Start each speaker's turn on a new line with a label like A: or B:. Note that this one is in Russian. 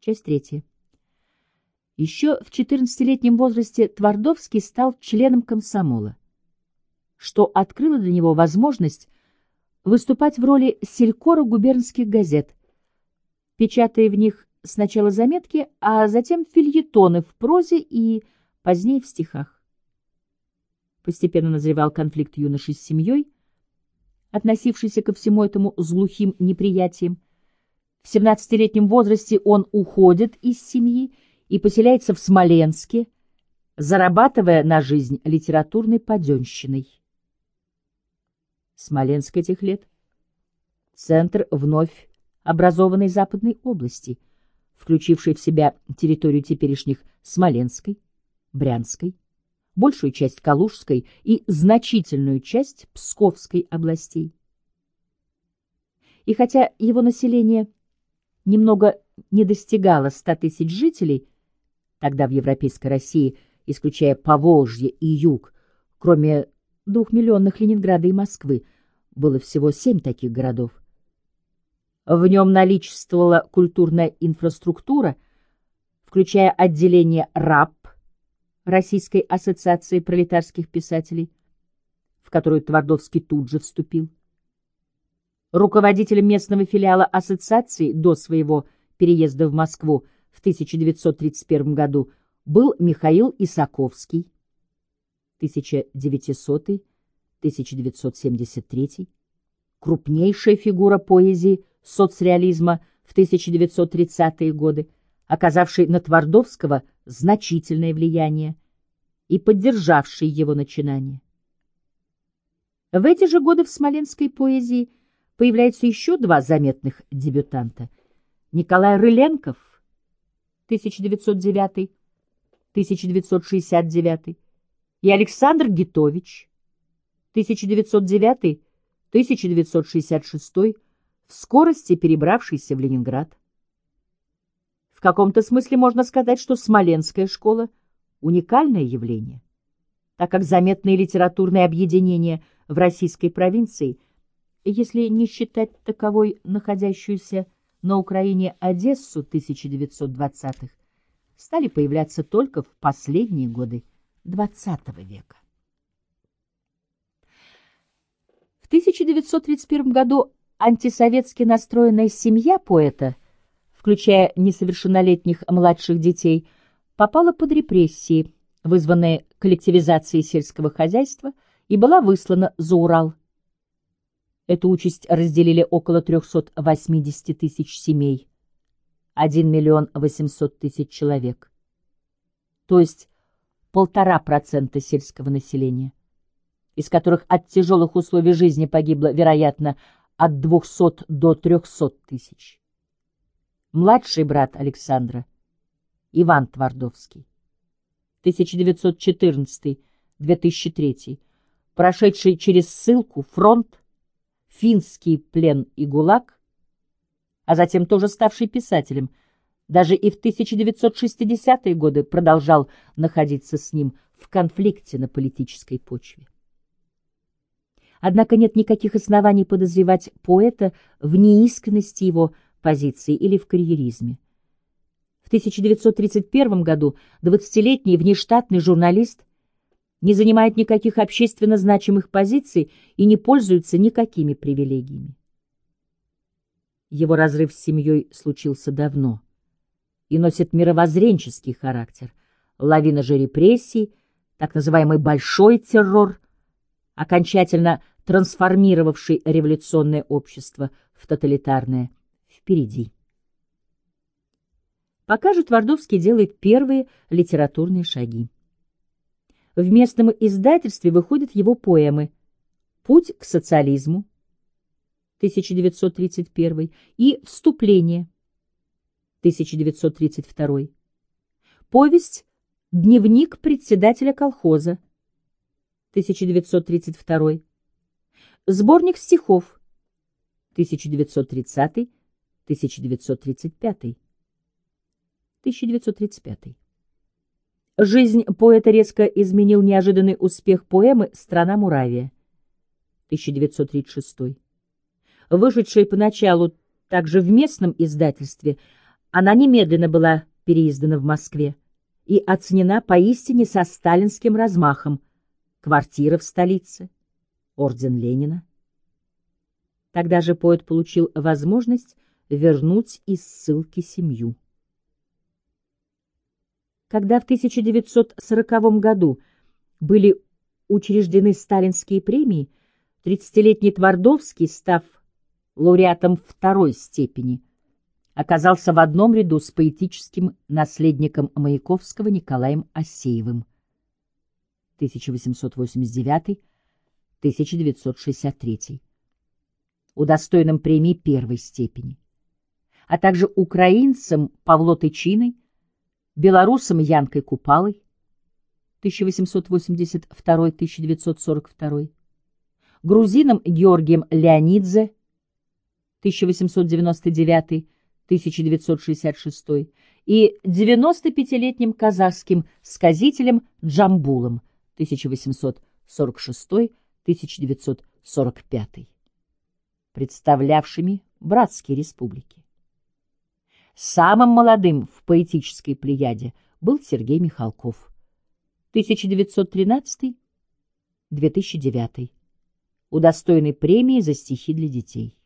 A: Часть третья. Еще в 14-летнем возрасте Твардовский стал членом комсомола, что открыло для него возможность выступать в роли селькора губернских газет, печатая в них сначала заметки, а затем фильетоны в прозе и позднее в стихах. Постепенно назревал конфликт юноши с семьей, относившийся ко всему этому с глухим неприятием. В 17-летнем возрасте он уходит из семьи и поселяется в Смоленске, зарабатывая на жизнь литературной паденщиной. Смоленск этих лет — центр вновь образованной Западной области, включившей в себя территорию теперешних Смоленской, Брянской, большую часть Калужской и значительную часть Псковской областей. И хотя его население немного не достигало 100 тысяч жителей, тогда в Европейской России, исключая Поволжье и Юг, кроме двухмиллионных Ленинграда и Москвы, было всего семь таких городов. В нем наличествовала культурная инфраструктура, включая отделение РАП, Российской ассоциации пролетарских писателей, в которую Твардовский тут же вступил. Руководителем местного филиала ассоциации до своего переезда в Москву в 1931 году был Михаил Исаковский, 1900-1973, крупнейшая фигура поэзии соцреализма в 1930-е годы, оказавший на Твардовского значительное влияние и поддержавший его начинание. В эти же годы в смоленской поэзии появляются еще два заметных дебютанта. Николай Рыленков, 1909-1969, и Александр Гитович, 1909-1966, в скорости перебравшийся в Ленинград. В каком-то смысле можно сказать, что Смоленская школа — уникальное явление, так как заметные литературные объединения в российской провинции, если не считать таковой находящуюся на Украине Одессу 1920-х, стали появляться только в последние годы XX века. В 1931 году антисоветски настроенная семья поэта, включая несовершеннолетних младших детей, попала под репрессии, вызванные коллективизацией сельского хозяйства, и была выслана за Урал. Эту участь разделили около 380 тысяч семей, 1 миллион 800 тысяч человек, то есть полтора процента сельского населения, из которых от тяжелых условий жизни погибло, вероятно, от 200 до 300 тысяч. Младший брат Александра, Иван Твардовский, 1914-2003, прошедший через ссылку, фронт, финский плен и ГУЛАГ, а затем тоже ставший писателем, даже и в 1960-е годы продолжал находиться с ним в конфликте на политической почве. Однако нет никаких оснований подозревать поэта в неискренности его позиции или в карьеризме. В 1931 году 20-летний внештатный журналист не занимает никаких общественно значимых позиций и не пользуется никакими привилегиями. Его разрыв с семьей случился давно и носит мировоззренческий характер. Лавина же репрессий, так называемый «большой террор», окончательно трансформировавший революционное общество в тоталитарное, впереди. Пока же Твардовский делает первые литературные шаги. В местном издательстве выходят его поэмы «Путь к социализму» 1931 и «Вступление» 1932. Повесть «Дневник председателя колхоза» 1932. Сборник стихов 1930-1935. 1935. Жизнь поэта резко изменил неожиданный успех поэмы «Страна Муравия» 1936. Вышедшая поначалу также в местном издательстве, Она немедленно была переиздана в Москве и оценена поистине со сталинским размахом. Квартира в столице, орден Ленина. Тогда же поэт получил возможность вернуть из ссылки семью. Когда в 1940 году были учреждены сталинские премии, 30-летний Твардовский, став лауреатом второй степени, оказался в одном ряду с поэтическим наследником Маяковского Николаем Осеевым. 1889-1963, удостоенным премии первой степени, а также украинцем Павло Тычиной, белорусом Янкой Купалой 1882-1942, грузином Георгием Леонидзе 1899-1966 и 95-летним казахским сказителем Джамбулом 1846-1945, представлявшими братские республики. Самым молодым в поэтической плеяде был Сергей Михалков 1913-2009, удостоенный премии за стихи для детей.